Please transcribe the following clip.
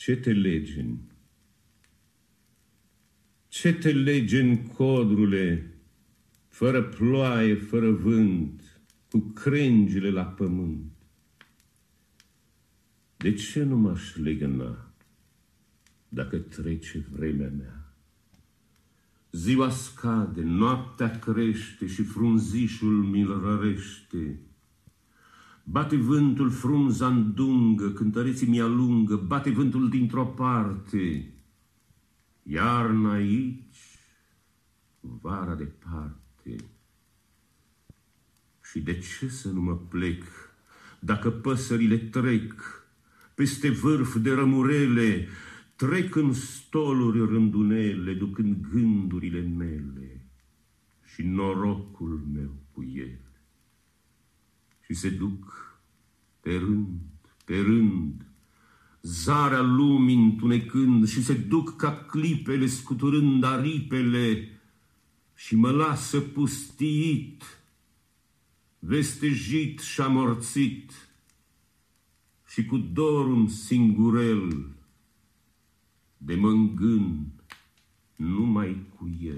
Ce te legeni? Ce te legeni, codrule, fără ploaie, fără vânt, cu crengile la pământ? De ce nu m-aș legăna dacă trece vremea mea? Ziua scade, noaptea crește și frunzișul mi-l rărește. Bate vântul frunza îndungă, cântăreții mi-alungă, bate vântul dintr-o parte. Iarna aici, vara departe. Și de ce să nu mă plec dacă păsările trec peste vârf de rămurele, trec în stoluri rândunele, ducând gândurile mele și norocul meu cu ele și se duc pe rând, pe rând, zarea lumii întunecând și se duc ca clipele scuturând aripele și mă lasă pustiit, vestejit și amorțit și cu dorul singurel de mângân numai cu el.